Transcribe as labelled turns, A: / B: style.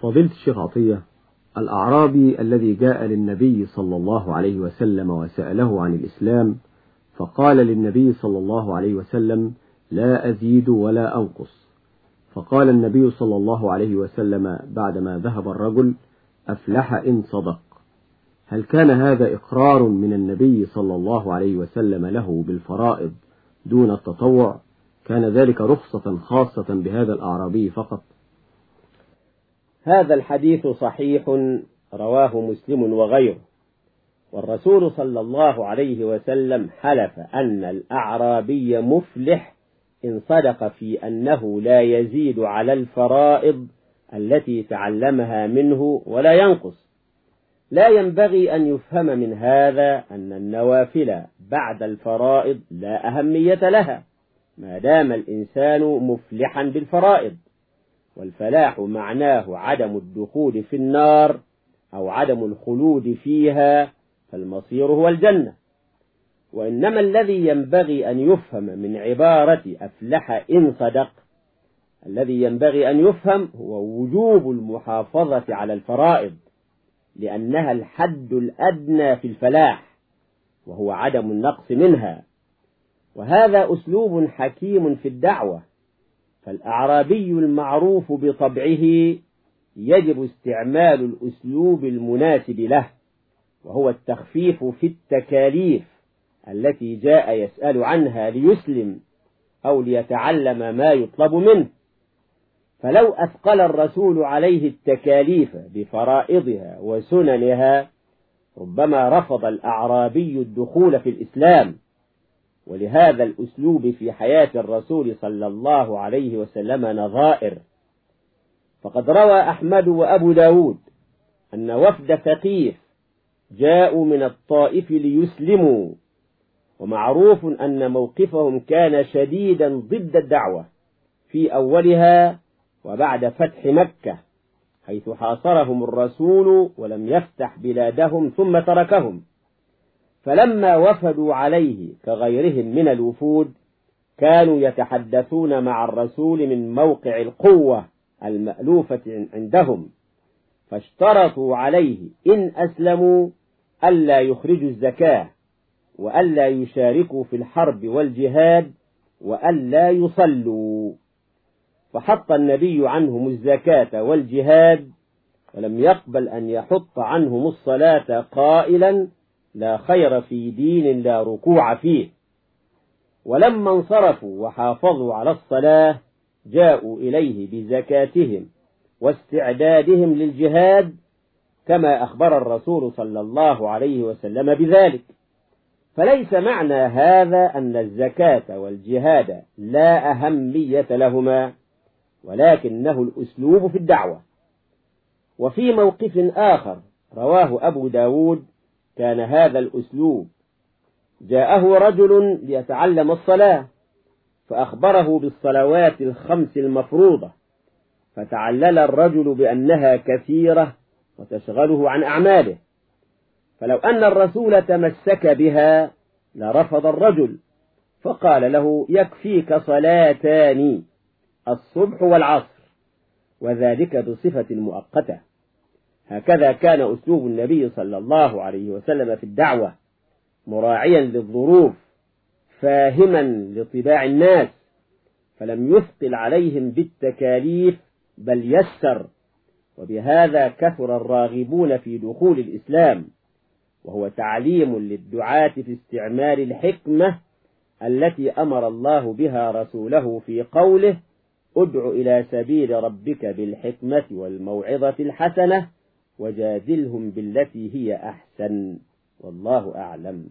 A: فضيلة الشيخ عطية الأعرابي الذي جاء للنبي صلى الله عليه وسلم وسأله عن الإسلام فقال للنبي صلى الله عليه وسلم لا أزيد ولا أنقص. فقال النبي صلى الله عليه وسلم بعدما ذهب الرجل أفلح إن صدق. هل كان هذا إقرار من النبي صلى الله عليه وسلم له بالفرائض دون التطوع؟ كان ذلك رخصة خاصة بهذا الأعرابي فقط.
B: هذا الحديث صحيح رواه مسلم وغيره. والرسول صلى الله عليه وسلم حلف أن الأعرابي مفلح إن صدق في أنه لا يزيد على الفرائض التي تعلمها منه ولا ينقص. لا ينبغي أن يفهم من هذا أن النوافل بعد الفرائض لا أهمية لها. ما دام الإنسان مفلحا بالفرائض. والفلاح معناه عدم الدخول في النار أو عدم الخلود فيها فالمصير هو الجنة. وإنما الذي ينبغي أن يفهم من عبارة أفلح إن صدق الذي ينبغي أن يفهم هو وجوب المحافظة على الفرائض لأنها الحد الأدنى في الفلاح وهو عدم النقص منها. وهذا أسلوب حكيم في الدعوة فالأعرابي المعروف بطبعه يجب استعمال الأسلوب المناسب له وهو التخفيف في التكاليف التي جاء يسأل عنها ليسلم أو ليتعلم ما يطلب منه. فلو أثقل الرسول عليه التكاليف بفرائضها وسننها ربما رفض الأعرابي الدخول في الإسلام. ولهذا الأسلوب في حياة الرسول صلى الله عليه وسلم نظائر. فقد روى أحمد وأبو داود أن وفد ثقيف جاءوا من الطائف ليسلموا ومعروف أن موقفهم كان شديدا ضد الدعوة في أولها وبعد فتح مكة حيث حاصرهم الرسول ولم يفتح بلادهم ثم تركهم. فلما وفدوا عليه كغيرهم من الوفود كانوا يتحدثون مع الرسول من موقع القوة المألوفة عندهم فاشترطوا عليه إن أسلموا ألا يخرجوا الزكاة وألا يشاركوا في الحرب والجهاد وألا يصلوا. فحط النبي عنهم الزكاة والجهاد ولم يقبل أن يحط عنهم الصلاة قائلا لا خير في دين لا ركوع فيه. ولما انصرفوا وحافظوا على الصلاة جاءوا إليه بزكاتهم واستعدادهم للجهاد كما أخبر الرسول صلى الله عليه وسلم بذلك. فليس معنى هذا أن الزكاة والجهاد لا أهمية لهما ولكنه الأسلوب في الدعوة. وفي موقف آخر رواه أبو داود كان هذا الأسلوب. جاءه رجل ليتعلم الصلاة فأخبره بالصلوات الخمس المفروضة فتعلل الرجل بأنها كثيرة وتشغله عن أعماله. فلو أن الرسول تمسك بها لرفض الرجل فقال له يكفيك صلاتان الصبح والعصر وذلك بصفة مؤقتة. هكذا كان أسلوب النبي صلى الله عليه وسلم في الدعوة مراعيا للظروف فاهما لطباع الناس فلم يثقل عليهم بالتكاليف بل يسر وبهذا كثر الراغبون في دخول الإسلام وهو تعليم للدعاة في استعمال الحكمة التي أمر الله بها رسوله في قوله ادع إلى سبيل ربك بالحكمة والموعظة الحسنة وجادلهم بالتي هي أحسن. والله أعلم.